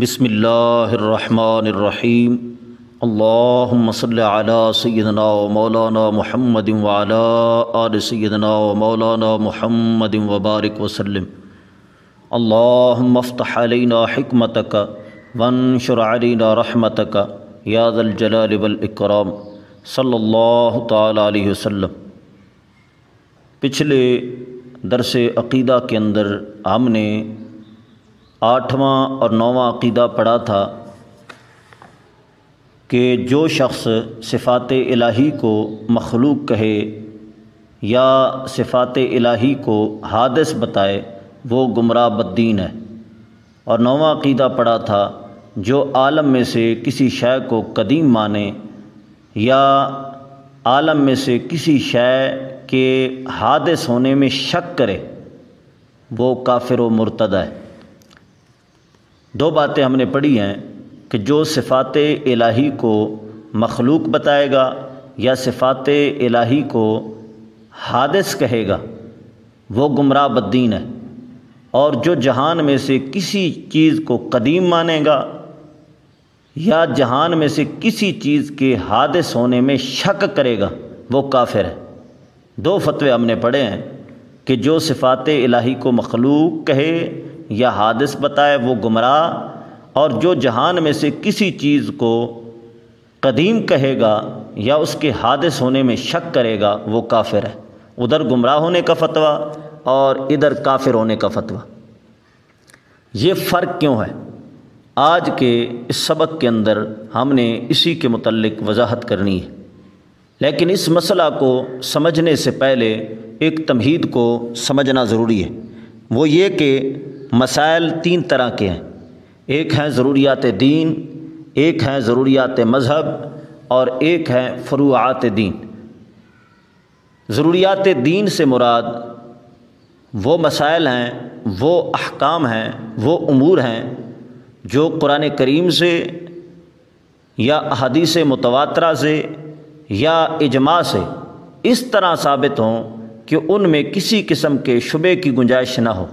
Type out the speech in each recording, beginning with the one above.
بسم اللہ الرحمن الرحیم۔ اللہم صلی علی سیدنا و مولانا محمد وعلی آل سیدنا و مولانا محمد وبارک وسلم اللہم افتح علینا حکمتک وانشر علینا رحمتک یا ذا الجلال والاکرام۔ صلی اللہ تعالی علیہ وسلم۔ پچھلے درس عقیدہ کے اندر ہم نے آٹھواں اور نواں عقیدہ پڑھا تھا کہ جو شخص صفات الہی کو مخلوق کہے یا صفات الہی کو حادث بتائے، وہ گمراہ بدین ہے۔ اور نواں عقیدہ پڑھا تھا، جو عالم میں سے کسی شے کو قدیم مانے یا عالم میں سے کسی شے کے حادث ہونے میں شک کرے، وہ کافر و مرتد ہے۔ دو باتیں ہم نے پڑھی ہیں کہ جو صفات الہی کو مخلوق بتائے گا یا صفات الہی کو حادث کہے گا، وہ گمراہ بدین ہے۔ اور جو جہان میں سے کسی چیز کو قدیم مانے گا یا جہان میں سے کسی چیز کے حادث ہونے میں شک کرے گا، وہ کافر ہے۔ دو فتوے ہم نے پڑھے ہیں کہ جو صفات الہی کو مخلوق کہے یا حادث بتائے وہ گمراہ اور جو جہان میں سے کسی چیز کو قدیم کہے گا یا اس کے حادث ہونے میں شک کرے گا، وہ کافر ہے۔ ادھر گمراہ ہونے کا فتویٰ اور ادھر کافر ہونے کا فتویٰ۔ یہ فرق کیوں ہے؟ آج کے اس سبق کے اندر ہم نے اسی کے متعلق وضاحت کرنی ہے۔ لیکن اس مسئلہ کو سمجھنے سے پہلے ایک تمہید کو سمجھنا ضروری ہے۔ وہ یہ کہ مسائل تین طرح کے ہیں۔ ایک ہیں ضروریات دین، ایک ہیں ضروریات مذہب اور ایک ہیں فروعات دین۔ ضروریات دین سے مراد وہ مسائل ہیں، وہ احکام ہیں، وہ امور ہیں جو قرآن کریم سے یا احادیث متواترہ سے یا اجماع سے اس طرح ثابت ہوں کہ ان میں کسی قسم کے شبے کی گنجائش نہ ہو۔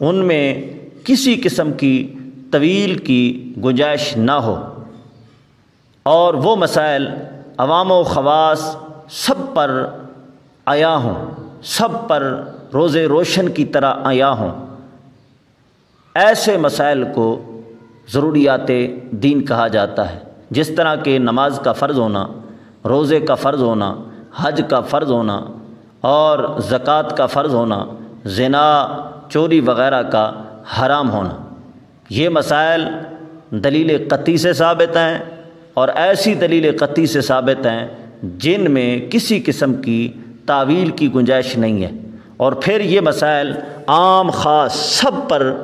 ان میں کسی قسم کی طویل کی گنجائش نہ ہو۔ اور وہ مسائل عوام و خواص سب پر آیا ہوں، سب پر روز روشن کی طرح آیا ہوں۔ ایسے مسائل کو ضروریات دین کہا جاتا ہے۔ جس طرح کہ نماز کا فرض ہونا، روزے کا فرض ہونا، حج کا فرض ہونا، اور زکوٰۃ کا فرض ہونا، زنا چوری وغیرہ کا حرام ہونا۔ یہ مسائل دلیل قطعی سے ثابت ہیں اور ایسی دلیل قطعی سے ثابت ہیں جن میں کسی قسم کی تعویل کی گنجائش نہیں ہے۔ اور پھر یہ مسائل عام خاص سب پر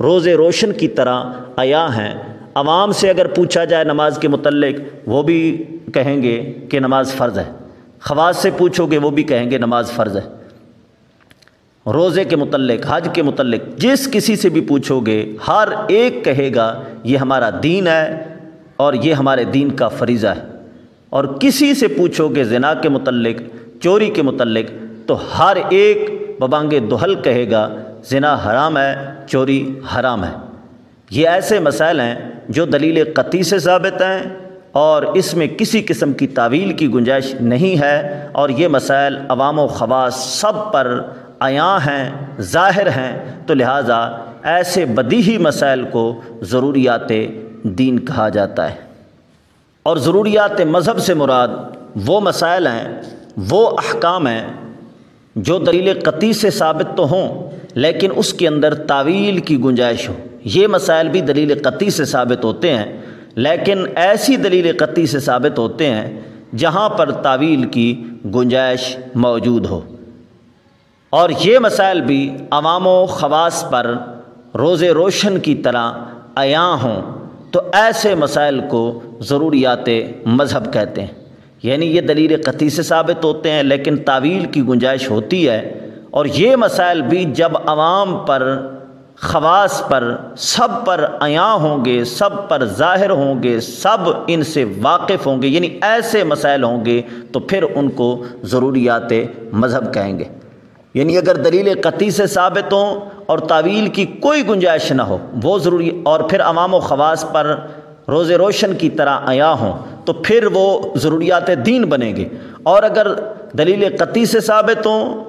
روز روشن کی طرح آیا ہیں۔ عوام سے اگر پوچھا جائے نماز کے متعلق، وہ بھی کہیں گے کہ نماز فرض ہے۔ خواص سے پوچھو گے، وہ بھی کہیں گے نماز فرض ہے۔ روزے کے متعلق، حج کے متعلق، جس کسی سے بھی پوچھو گے، ہر ایک کہے گا، یہ ہمارا دین ہے اور یہ ہمارے دین کا فریضہ ہے۔ اور کسی سے پوچھو گے زنا کے متعلق، چوری کے متعلق، تو ہر ایک ببانگ دہل کہے گا، زنا حرام ہے، چوری حرام ہے۔ یہ ایسے مسائل ہیں جو دلیل قطعی سے ثابت ہیں اور اس میں کسی قسم کی تعویل کی گنجائش نہیں ہے۔ اور یہ مسائل عوام و خواص سب پر عیاں ہیں، ظاہر ہیں، تو لہٰذا ایسے بدیہی مسائل کو ضروریات دین کہا جاتا ہے۔ اور ضروریات مذہب سے مراد وہ مسائل ہیں، وہ احکام ہیں جو دلیل قطعی سے ثابت تو ہوں، لیکن اس کے اندر تعویل کی گنجائش ہو۔ یہ مسائل بھی دلیل قطعی سے ثابت ہوتے ہیں، لیکن ایسی دلیل قطعی سے ثابت ہوتے ہیں جہاں پر تعویل کی گنجائش موجود ہو۔ اور یہ مسائل بھی عوام و خواص پر روز روشن کی طرح عیاں ہوں، تو ایسے مسائل کو ضروریات مذہب کہتے ہیں۔ یعنی یہ دلیل قطعی سے ثابت ہوتے ہیں، لیکن تعویل کی گنجائش ہوتی ہے۔ اور یہ مسائل بھی جب عوام پر، خواص پر، سب پر عیاں ہوں گے، سب پر ظاہر ہوں گے، سب ان سے واقف ہوں گے یعنی ایسے مسائل ہوں گے، تو پھر ان کو ضروریات مذہب کہیں گے۔ یعنی اگر دلیل قطعی سے ثابت ہوں اور تعویل کی کوئی گنجائش نہ ہو، وہ ضروری، اور پھر عوام و خواص پر روز روشن کی طرح عیا ہوں، تو پھر وہ ضروریات دین بنیں گے۔ اور اگر دلیل قطعی سے ثابت ہوں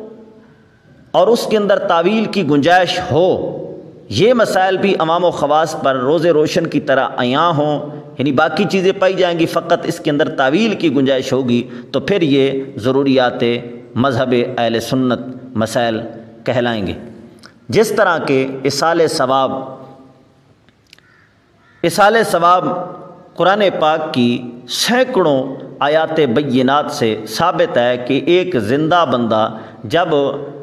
اور اس کے اندر تعویل کی گنجائش ہو، یہ مسائل بھی عوام و خواص پر روز روشن کی طرح عیاں ہوں یعنی باقی چیزیں پائی جائیں گی، فقط اس کے اندر تعویل کی گنجائش ہوگی، تو پھر یہ ضروریات مذہب اہل سنت مسائل کہلائیں گے۔ جس طرح کے اصال ثواب اصال ثواب قرآن پاک کی سینکڑوں آیات بینات سے ثابت ہے کہ ایک زندہ بندہ جب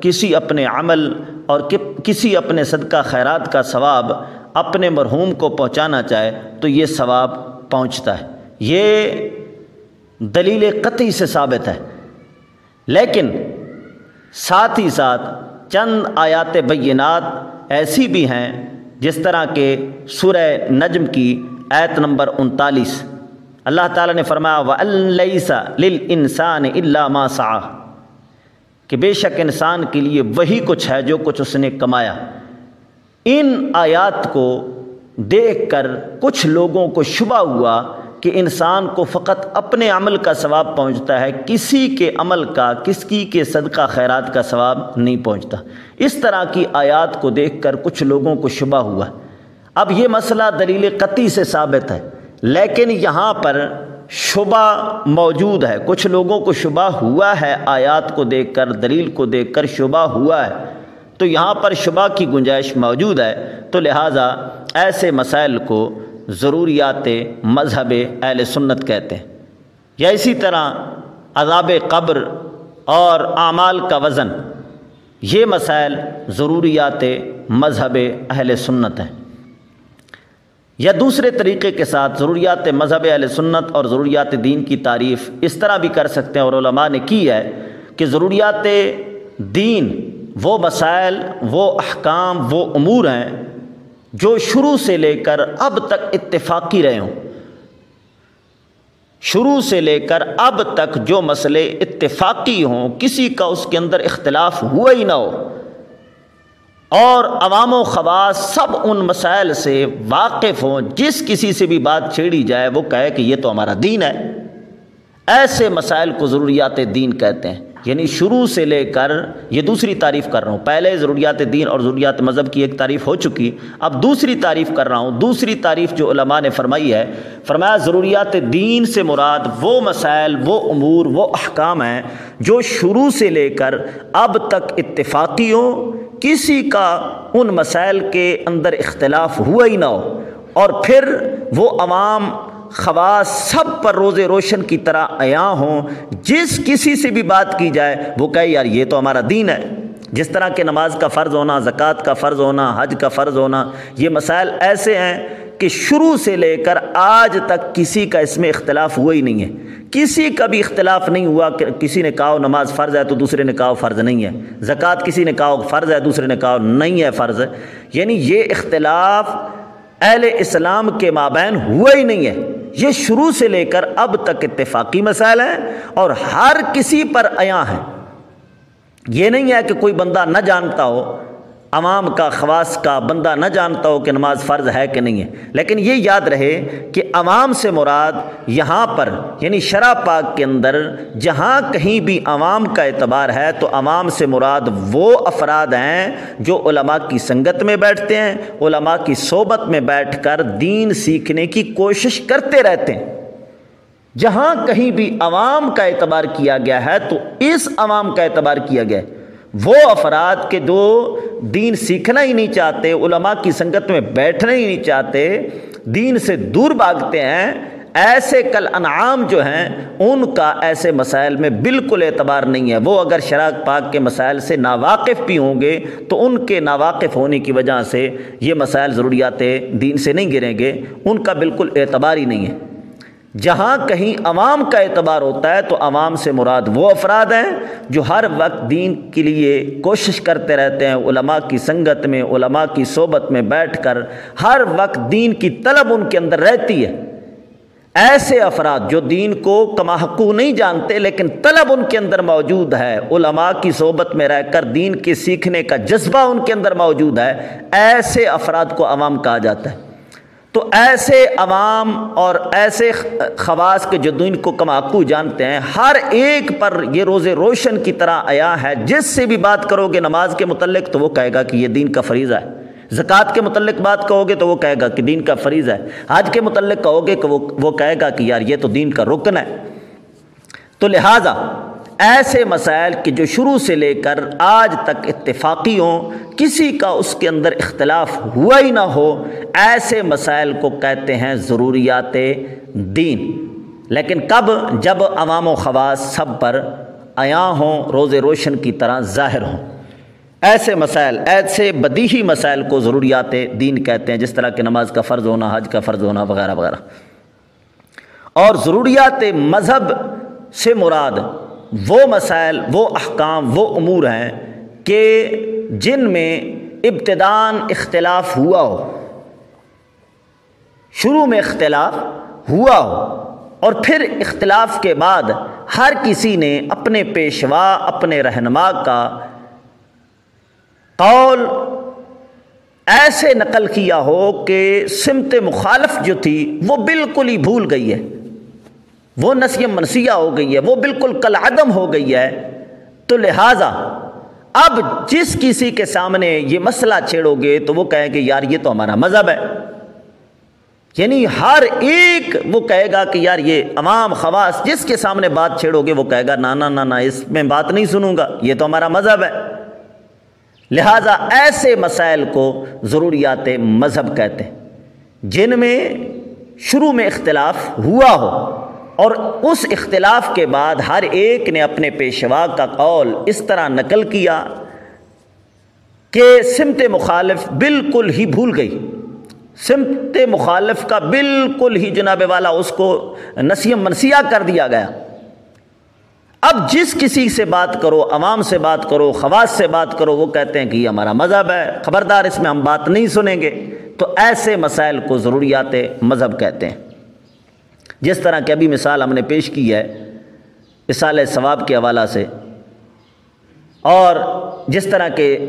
کسی اپنے عمل اور کسی اپنے صدقہ خیرات کا ثواب اپنے مرحوم کو پہنچانا چاہے تو یہ ثواب پہنچتا ہے۔ یہ دلیل قطعی سے ثابت ہے۔ لیکن ساتھ ہی ساتھ چند آیات بینات ایسی بھی ہیں جس طرح کہ سورہ نجم کی ایت نمبر انتالیس۔ اللہ تعالیٰ نے فرمایا و السا لل انسان اللہ ماسا کہ بے شک انسان کے لیے وہی کچھ ہے جو کچھ اس نے کمایا۔ ان آیات کو دیکھ کر کچھ لوگوں کو شبہ ہوا کہ انسان کو فقط اپنے عمل کا ثواب پہنچتا ہے، کسی کے عمل کا، کسی کے صدقہ خیرات کا ثواب نہیں پہنچتا۔ اس طرح کی آیات کو دیکھ کر کچھ لوگوں کو شبہ ہوا۔ اب یہ مسئلہ دلیل قطعی سے ثابت ہے، لیکن یہاں پر شبہ موجود ہے۔ کچھ لوگوں کو شبہ ہوا ہے آیات کو دیکھ کر، دلیل کو دیکھ کر شبہ ہوا ہے۔ تو یہاں پر شبہ کی گنجائش موجود ہے۔ تو لہٰذا ایسے مسائل کو ضروریات مذہب اہل سنت کہتے ہیں۔ یا اسی طرح عذاب قبر اور اعمال کا وزن، یہ مسائل ضروریات مذہب اہل سنت ہیں۔ یا دوسرے طریقے کے ساتھ ضروریات مذہب اہل سنت اور ضروریات دین کی تعریف اس طرح بھی کر سکتے ہیں اور علماء نے کی ہے کہ ضروریات دین وہ مسائل، وہ احکام، وہ امور ہیں جو شروع سے لے کر اب تک اتفاقی رہے ہوں۔ شروع سے لے کر اب تک جو مسئلے اتفاقی ہوں، کسی کا اس کے اندر اختلاف ہوا ہی نہ ہو۔ اور عوام و خواص سب ان مسائل سے واقف ہوں، جس کسی سے بھی بات چھیڑی جائے، وہ کہے کہ یہ تو ہمارا دین ہے۔ ایسے مسائل کو ضروریات دین کہتے ہیں۔ یعنی شروع سے لے کر یہ دوسری تعریف کر رہا ہوں۔ پہلے ضروریات دین اور ضروریات مذہب کی ایک تعریف ہو چکی، اب دوسری تعریف کر رہا ہوں۔ دوسری تعریف جو علماء نے فرمائی ہے، فرمایا ضروریات دین سے مراد وہ مسائل، وہ امور، وہ احکام ہیں جو شروع سے لے کر اب تک اتفاقی ہوں کسی کا ان مسائل کے اندر اختلاف ہوا ہی نہ ہو۔ اور پھر وہ عوام خواص سب پر روز روشن کی طرح عیاں ہوں۔ جس کسی سے بھی بات کی جائے، وہ کہے، یار، یہ تو ہمارا دین ہے۔ جس طرح کہ نماز کا فرض ہونا، زکوٰۃ کا فرض ہونا، حج کا فرض ہونا، یہ مسائل ایسے ہیں کہ شروع سے لے کر آج تک کسی کا اس میں اختلاف ہوا ہی نہیں ہے۔ کسی کا بھی اختلاف نہیں ہوا کہ کسی نے کہا نماز فرض ہے تو دوسرے نے کہا فرض نہیں ہے۔ زکوٰۃ کسی نے کہا فرض ہے، دوسرے نے کہا نہیں ہے فرض۔ یعنی یہ اختلاف اہل اسلام کے مابین ہوا ہی نہیں ہے۔ یہ شروع سے لے کر اب تک اتفاقی مسائل ہیں اور ہر کسی پر عیاں ہیں۔ یہ نہیں ہے کہ کوئی بندہ نہ جانتا ہو۔ عوام کا خواص کا بندہ نہ جانتا ہو کہ نماز فرض ہے کہ نہیں ہے۔ لیکن یہ یاد رہے کہ عوام سے مراد یہاں پر یعنی شرح پاک کے اندر جہاں کہیں بھی عوام کا اعتبار ہے تو عوام سے مراد وہ افراد ہیں جو علماء کی سنگت میں بیٹھتے ہیں، علماء کی صحبت میں بیٹھ کر دین سیکھنے کی کوشش کرتے رہتے ہیں۔ جہاں کہیں بھی عوام کا اعتبار کیا گیا ہے تو اس عوام کا اعتبار کیا گیا ہے۔ وہ افراد کے جو دین سیکھنا ہی نہیں چاہتے، علماء کی سنگت میں بیٹھنا ہی نہیں چاہتے، دین سے دور بھاگتے ہیں، ایسے کل انعام جو ہیں، ان کا ایسے مسائل میں بالکل اعتبار نہیں ہے۔ وہ اگر شراک پاک کے مسائل سے ناواقف بھی ہوں گے، تو ان کے ناواقف ہونے کی وجہ سے یہ مسائل ضروریات دین سے نہیں گریں گے، ان کا بالکل اعتبار ہی نہیں ہے۔ جہاں کہیں عوام کا اعتبار ہوتا ہے تو عوام سے مراد وہ افراد ہیں جو ہر وقت دین کے لیے کوشش کرتے رہتے ہیں، علماء کی سنگت میں، علماء کی صحبت میں بیٹھ کر ہر وقت دین کی طلب ان کے اندر رہتی ہے۔ ایسے افراد جو دین کو کماحقو نہیں جانتے لیکن طلب ان کے اندر موجود ہے۔ علماء کی صحبت میں رہ کر دین کے سیکھنے کا جذبہ ان کے اندر موجود ہے۔ ایسے افراد کو عوام کہا جاتا ہے۔ تو ایسے عوام اور ایسے خواص کے جو دین کو کماکو جانتے ہیں، ہر ایک پر یہ روز روشن کی طرح آیا ہے۔ جس سے بھی بات کرو گے نماز کے متعلق تو وہ کہے گا کہ یہ دین کا فریضہ ہے۔ زکوٰۃ کے متعلق بات کہو گے تو وہ کہے گا کہ دین کا فریض ہے۔ حج کے متعلق کہو گے کہ وہ وہ کہے گا کہ یار یہ تو دین کا رکن ہے۔ تو لہٰذا ایسے مسائل کہ جو شروع سے لے کر آج تک اتفاقی ہوں، کسی کا اس کے اندر اختلاف ہوا ہی نہ ہو، ایسے مسائل کو کہتے ہیں ضروریات دین۔ لیکن کب؟ جب عوام و خواص سب پر عیاں ہوں، روز روشن کی طرح ظاہر ہوں۔ ایسے مسائل، ایسے بدیہی مسائل کو ضروریات دین کہتے ہیں، جس طرح کہ نماز کا فرض ہونا، حج کا فرض ہونا، وغیرہ وغیرہ۔ اور ضروریات مذہب سے مراد وہ مسائل، وہ احکام، وہ امور ہیں کہ جن میں ابتدان اختلاف ہوا ہو، شروع میں اختلاف ہوا ہو، اور پھر اختلاف کے بعد ہر کسی نے اپنے پیشوا، اپنے رہنما کا قول ایسے نقل کیا ہو کہ سمت مخالف جو تھی وہ بالکل ہی بھول گئی ہے۔ وہ نسیم منسیہ ہو گئی ہے، وہ بالکل کل عدم ہو گئی ہے۔ تو لہٰذا اب جس کسی کے سامنے یہ مسئلہ چھیڑو گے تو وہ کہیں کہ یار یہ تو ہمارا مذہب ہے۔ یعنی ہر ایک وہ کہے گا کہ یار یہ عوام، خواص جس کے سامنے بات چھیڑو گے وہ کہے گا نانا نانا اس میں بات نہیں سنوں گا، یہ تو ہمارا مذہب ہے۔ لہٰذا ایسے مسائل کو ضروریات مذہب کہتے ہیں، جن میں شروع میں اختلاف ہوا ہو۔ اور اس اختلاف کے بعد ہر ایک نے اپنے پیشوا کا قول اس طرح نقل کیا کہ سمت مخالف بالکل ہی بھول گئی۔ سمت مخالف کا بالکل ہی جناب والا اس کو نسیم منسیہ کر دیا گیا۔ اب جس کسی سے بات کرو، عوام سے بات کرو، خواص سے بات کرو، وہ کہتے ہیں کہ یہ ہمارا مذہب ہے، خبردار اس میں ہم بات نہیں سنیں گے۔ تو ایسے مسائل کو ضروریات مذہب کہتے ہیں۔ جس طرح کہ ابھی مثال ہم نے پیش کی ہے اصال ثواب کے حوالہ سے۔ اور جس طرح کہ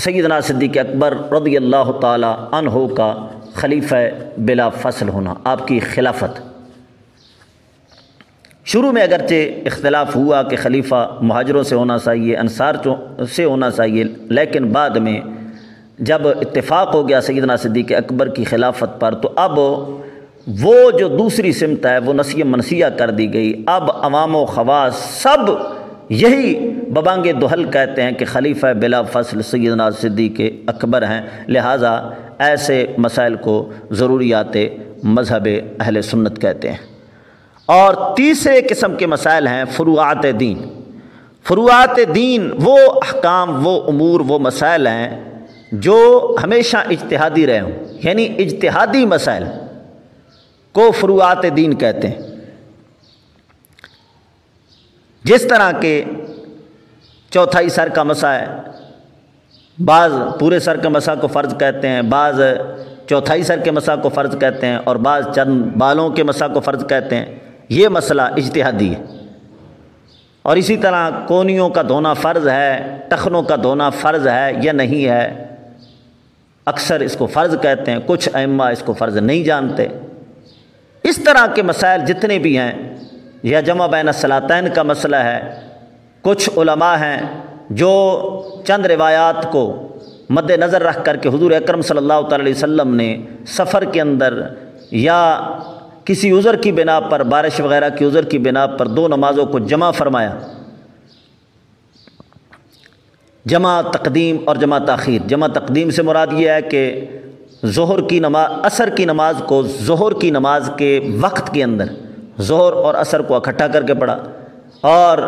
سیدنا صدیق اکبر رضی اللہ تعالی عنہ کا خلیفہ بلا فصل ہونا، آپ کی خلافت۔ شروع میں اگرچہ اختلاف ہوا کہ خلیفہ مہاجروں سے ہونا چاہیے، انصار سے ہونا چاہیے، لیکن بعد میں جب اتفاق ہو گیا سیدنا صدیق اکبر کی خلافت پر، تو اب وہ جو دوسری سمت ہے، وہ نسیہ منسیہ کر دی گئی۔ اب عوام و خواص سب یہی ببانگ دہل کہتے ہیں کہ خلیفہ بلا فصل سیدنا صدیق اکبر ہیں۔ لہٰذا ایسے مسائل کو ضروریات مذہب اہل سنت کہتے ہیں۔ اور تیسرے قسم کے مسائل ہیں فروعات دین۔ فروعات دین وہ احکام، وہ امور، وہ مسائل ہیں جو ہمیشہ اجتہادی رہے ہوں۔ یعنی اجتہادی مسائل۔ کو فروعات دین کہتے ہیں۔ جس طرح کے چوتھائی سر کا مسا ہے، بعض پورے سر کے مسا کو فرض کہتے ہیں، بعض چوتھائی سر کے مسا کو فرض کہتے ہیں، اور بعض چند بالوں کے مسا کو فرض کہتے ہیں۔ یہ مسئلہ اجتہادی ہے۔ اور اسی طرح کونیوں کا دھونا فرض ہے، ٹخنوں کا دھونا فرض ہے یا نہیں ہے، اکثر اس کو فرض کہتے ہیں، کچھ ائمہ اس کو فرض نہیں جانتے۔ اس طرح کے مسائل جتنے بھی ہیں، یا جمع بین الصلاطین کا مسئلہ ہے، کچھ علماء ہیں جو چند روایات کو مد نظر رکھ کر کے حضور اکرم صلی اللہ تعالی علیہ وسلم نے سفر کے اندر یا کسی عذر کی بنا پر، بارش وغیرہ کی عذر کی بنا پر دو نمازوں کو جمع فرمایا۔ جمع تقدیم اور جمع تاخیر۔ جمع تقدیم سے مراد یہ ہے کہ ظہر کی نماز عصر کی نماز کو ظہر کی نماز کے وقت کے اندر ظہر اور عصر کو اکٹھا کر کے پڑھا اور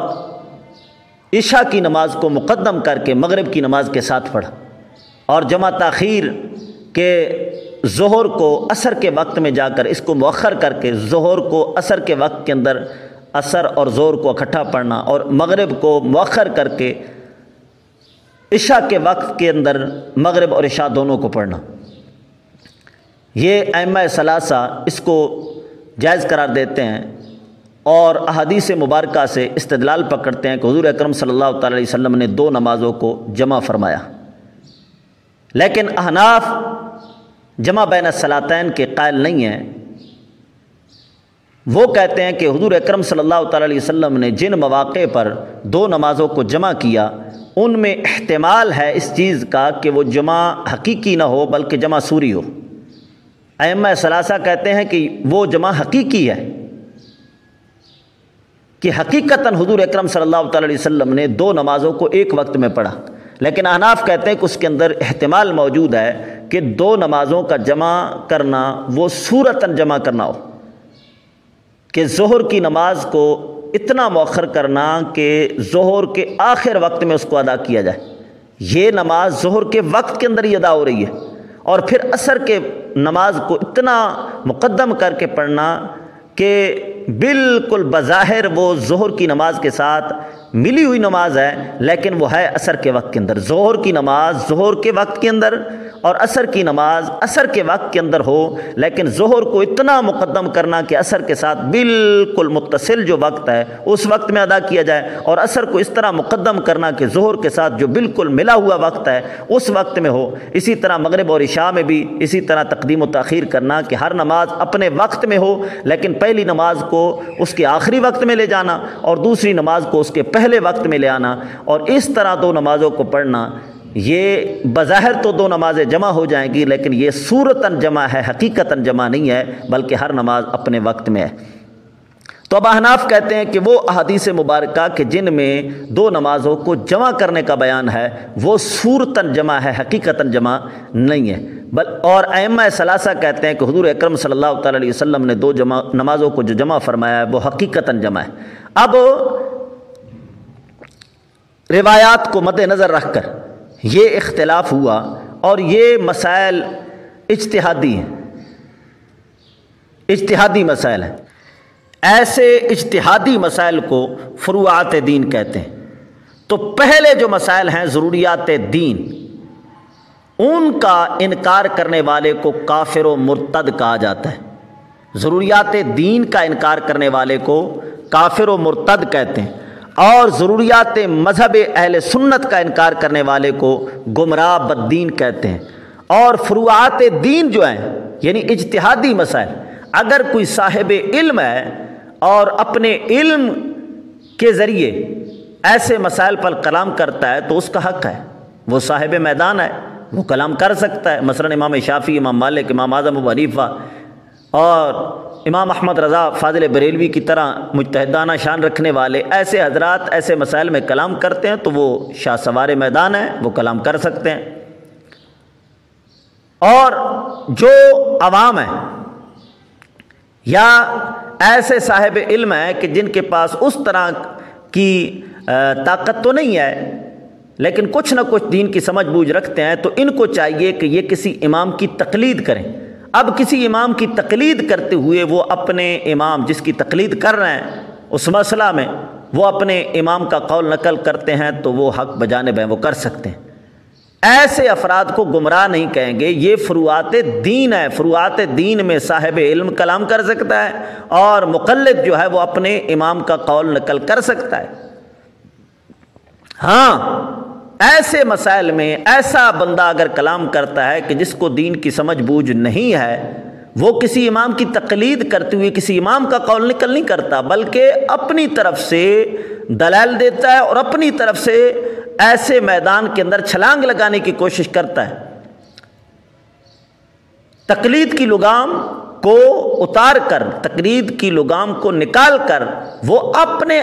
عشاء کی نماز کو مقدم کر کے مغرب کی نماز کے ساتھ پڑھا اور جمع تاخیر کے ظہر کو عصر کے وقت میں جا کر اس کو مؤخر کر کے ظہر کو عصر کے وقت کے اندر عصر اور زور کو اکٹھا پڑھنا اور مغرب کو مؤخر کر کے عشاء کے وقت کے اندر مغرب اور عشاء دونوں کو پڑھنا یہ ائمہ ثلاثہ اس کو جائز قرار دیتے ہیں اور احادیث مبارکہ سے استدلال پکڑتے ہیں کہ حضور اکرم صلی اللہ تعالی علیہ وسلم نے دو نمازوں کو جمع فرمایا۔ لیکن احناف جمع بین الصلاطین کے قائل نہیں ہیں۔ وہ کہتے ہیں کہ حضور اکرم صلی اللہ تعالی علیہ وسلم نے جن مواقع پر دو نمازوں کو جمع کیا، ان میں احتمال ہے اس چیز کا کہ وہ جمع حقیقی نہ ہو بلکہ جمع سوری ہو۔ ائمہ ثلاثہ کہتے ہیں کہ وہ جمع حقیقی ہے کہ حقیقتاً حضور اکرم صلی اللہ تعالی علیہ وسلم نے دو نمازوں کو ایک وقت میں پڑھا۔ لیکن احناف کہتے ہیں کہ اس کے اندر احتمال موجود ہے کہ دو نمازوں کا جمع کرنا، وہ صورتاً جمع کرنا ہو۔ کہ ظہر کی نماز کو اتنا مؤخر کرنا کہ ظہر کے آخر وقت میں اس کو ادا کیا جائے۔ یہ نماز ظہر کے وقت کے اندر ہی ادا ہو رہی ہے۔ اور پھر عصر کے نماز کو اتنا مقدم کر کے پڑھنا کہ بالکل بظاہر وہ ظہر کی نماز کے ساتھ ملی ہوئی نماز ہے، لیکن وہ ہے عصر کے وقت کے اندر۔ ظہر کی نماز ظہر کے وقت کے اندر اور عصر کی نماز عصر کے وقت کے اندر ہو، لیکن ظہر کو اتنا مقدم کرنا کہ عصر کے ساتھ بالکل متصل جو وقت ہے، اس وقت میں ادا کیا جائے اور عصر کو اس طرح مقدم کرنا کہ ظہر کے ساتھ جو بالکل ملا ہوا وقت ہے، اس وقت میں ہو۔ اسی طرح مغرب اور عشاء میں بھی اسی طرح تقدیم و تاخیر کرنا کہ ہر نماز اپنے وقت میں ہو، لیکن پہلی نماز کو اس کے آخری وقت میں لے جانا اور دوسری نماز کو اس کے پہلے وقت میں لے آنا اور اس طرح دو نمازوں کو پڑھنا، یہ بظاہر تو دو نمازیں جمع ہو جائیں گی، لیکن یہ صورتاً جمع ہے، حقیقتاً جمع نہیں ہے، بلکہ ہر نماز اپنے وقت میں ہے۔ تو اب احناف کہتے ہیں کہ وہ احادیث مبارکہ کہ جن میں دو نمازوں کو جمع کرنے کا بیان ہے، وہ صورتاً جمع ہے، حقیقتاً جمع نہیں ہے۔ بل اور ائمہ ثلاثہ کہتے ہیں کہ حضور اکرم صلی اللہ تعالی علیہ وسلم نے دو جمع نمازوں کو جو جمع فرمایا ہے، وہ حقیقتاً جمع ہے۔ اب روایات کو مد نظر رکھ کر یہ اختلاف ہوا اور یہ مسائل اجتہادی ہیں۔ اجتہادی مسائل ہیں۔ ایسے اجتہادی مسائل کو فروعات دین کہتے ہیں۔ تو پہلے جو مسائل ہیں ضروریات دین، ان کا انکار کرنے والے کو کافر و مرتد کہا جاتا ہے۔ ضروریات دین کا انکار کرنے والے کو کافر و مرتد کہتے ہیں۔ اور ضروریات مذہب اہل سنت کا انکار کرنے والے کو گمراہ بدین کہتے ہیں۔ اور فروعات دین جو ہیں یعنی اجتہادی مسائل، اگر کوئی صاحب علم ہے اور اپنے علم کے ذریعے ایسے مسائل پر کلام کرتا ہے تو اس کا حق ہے۔ وہ صاحب میدان ہے، وہ کلام کر سکتا ہے۔ مثلاً امام شافی امام مالک، امام اعظم و حنیفہ اور امام احمد رضا فاضل بریلوی کی طرح مجتہدانہ شان رکھنے والے ایسے حضرات، ایسے مسائل میں کلام کرتے ہیں تو وہ شاہ سوار میدان ہیں، وہ کلام کر سکتے ہیں۔ اور جو عوام ہیں، یا ایسے صاحب علم ہیں کہ جن کے پاس اس طرح کی طاقت تو نہیں ہے، لیکن کچھ نہ کچھ دین کی سمجھ بوجھ رکھتے ہیں، تو ان کو چاہیے کہ یہ کسی امام کی تقلید کریں۔ اب کسی امام کی تقلید کرتے ہوئے وہ اپنے امام جس کی تقلید کر رہے ہیں، اس مسئلہ میں وہ اپنے امام کا قول نقل کرتے ہیں تو وہ حق بجانب ہیں، وہ کر سکتے ہیں۔ ایسے افراد کو گمراہ نہیں کہیں گے، یہ فروعات دین ہے۔ فروعات دین میں صاحب علم کلام کر سکتا ہے اور مقلد جو ہے وہ اپنے امام کا قول نقل کر سکتا ہے۔ ہاں ایسے مسائل میں ایسا بندہ اگر کلام کرتا ہے کہ جس کو دین کی سمجھ بوجھ نہیں ہے، وہ کسی امام کی تقلید کرتے ہوئے کسی امام کا قول نکل نہیں کرتا، بلکہ اپنی طرف سے دلائل دیتا ہے اور اپنی طرف سے ایسے میدان کے اندر چھلانگ لگانے کی کوشش کرتا ہے۔ تقلید کی لگام کو اتار کر، تقلید کی لگام کو نکال کر، وہ اپنے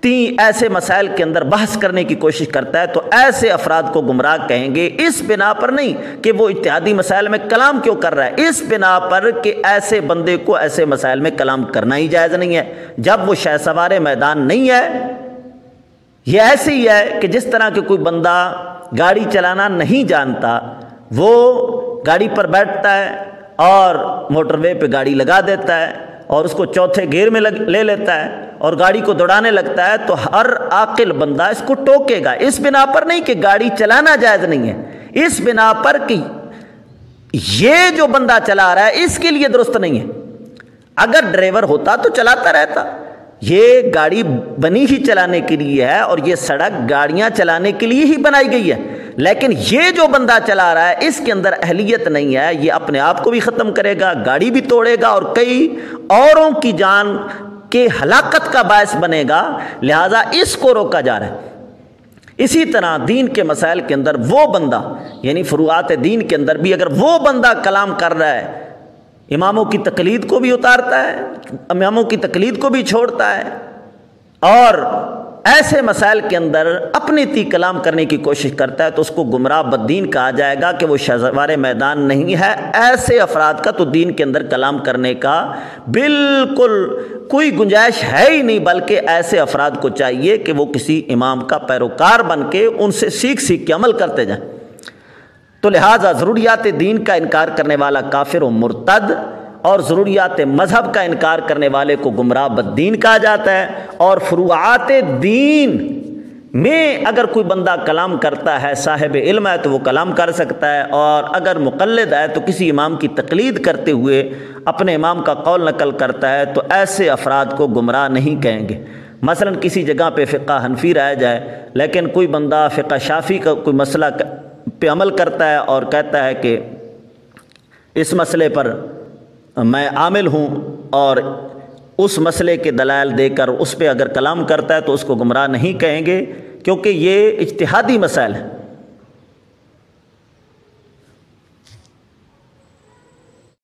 تین ایسے مسائل کے اندر بحث کرنے کی کوشش کرتا ہے تو ایسے افراد کو گمراہ کہیں گے، اس بنا پر نہیں کہ وہ اتحادی مسائل میں کلام کیوں کر رہا ہے؟ اس بنا پر کہ ایسے بندے کو ایسے مسائل میں کلام کرنا ہی جائز نہیں ہے۔ جب وہ شہ سوار میدان نہیں ہے، یہ ایسے ہی ہے کہ جس طرح کہ کوئی بندہ گاڑی چلانا نہیں جانتا، وہ گاڑی پر بیٹھتا ہے اور موٹر وے پہ گاڑی لگا دیتا ہے اور اس کو چوتھے گیئر میں لے لیتا ہے۔ اور گاڑی کو دوڑانے لگتا ہے تو ہر عاقل بندہ اس کو ٹوکے گا۔ اس بنا پر نہیں کہ گاڑی چلانا جائز نہیں ہے۔ اس بنا پر کہ یہ جو بندہ چلا رہا ہے، اس کے لیے درست نہیں ہے۔ اگر ڈرائیور ہوتا تو چلاتا رہتا۔ یہ گاڑی بنی ہی چلانے کے لیے ہے اور یہ سڑک گاڑیاں چلانے کے لیے ہی بنائی گئی ہے۔ لیکن یہ جو بندہ چلا رہا ہے، اس کے اندر اہلیت نہیں ہے۔ یہ اپنے آپ کو بھی ختم کرے گا، گاڑی بھی توڑے گا اور کئی اوروں کی جان کے ہلاکت کا باعث بنے گا، لہذا اس کو روکا جا رہا ہے۔ اسی طرح دین کے مسائل کے اندر وہ بندہ یعنی فروعات دین کے اندر بھی اگر وہ بندہ کلام کر رہا ہے، اماموں کی تقلید کو بھی اتارتا ہے، اماموں کی تقلید کو بھی چھوڑتا ہے، اور ایسے مسائل کے اندر اپنی تی کلام کرنے کی کوشش کرتا ہے تو اس کو گمراہ بدین کہا جائے گا کہ وہ شہزوار میدان نہیں ہے۔ ایسے افراد کا تو دین کے اندر کلام کرنے کا بالکل کوئی گنجائش ہے ہی نہیں، بلکہ ایسے افراد کو چاہیے کہ وہ کسی امام کا پیروکار بن کے ان سے سیکھ سیکھ کے عمل کرتے جائیں۔ تو لہٰذا ضروریات دین کا انکار کرنے والا کافر و مرتد اور ضروریات مذہب کا انکار کرنے والے کو گمراہ بدین کہا جاتا ہے اور فروعات دین میں اگر کوئی بندہ کلام کرتا ہے، صاحب علم ہے تو وہ کلام کر سکتا ہے اور اگر مقلد ہے تو کسی امام کی تقلید کرتے ہوئے اپنے امام کا قول نقل کرتا ہے تو ایسے افراد کو گمراہ نہیں کہیں گے۔ مثلا کسی جگہ پہ فقہ حنفی رہ جائے، لیکن کوئی بندہ فقہ شافی کا کوئی مسئلہ پہ عمل کرتا ہے اور کہتا ہے کہ اس مسئلے پر میں عامل ہوں اور اس مسئلے کے دلائل دے کر اس پہ اگر کلام کرتا ہے تو اس کو گمراہ نہیں کہیں گے، کیونکہ یہ اجتہادی مسائل ہے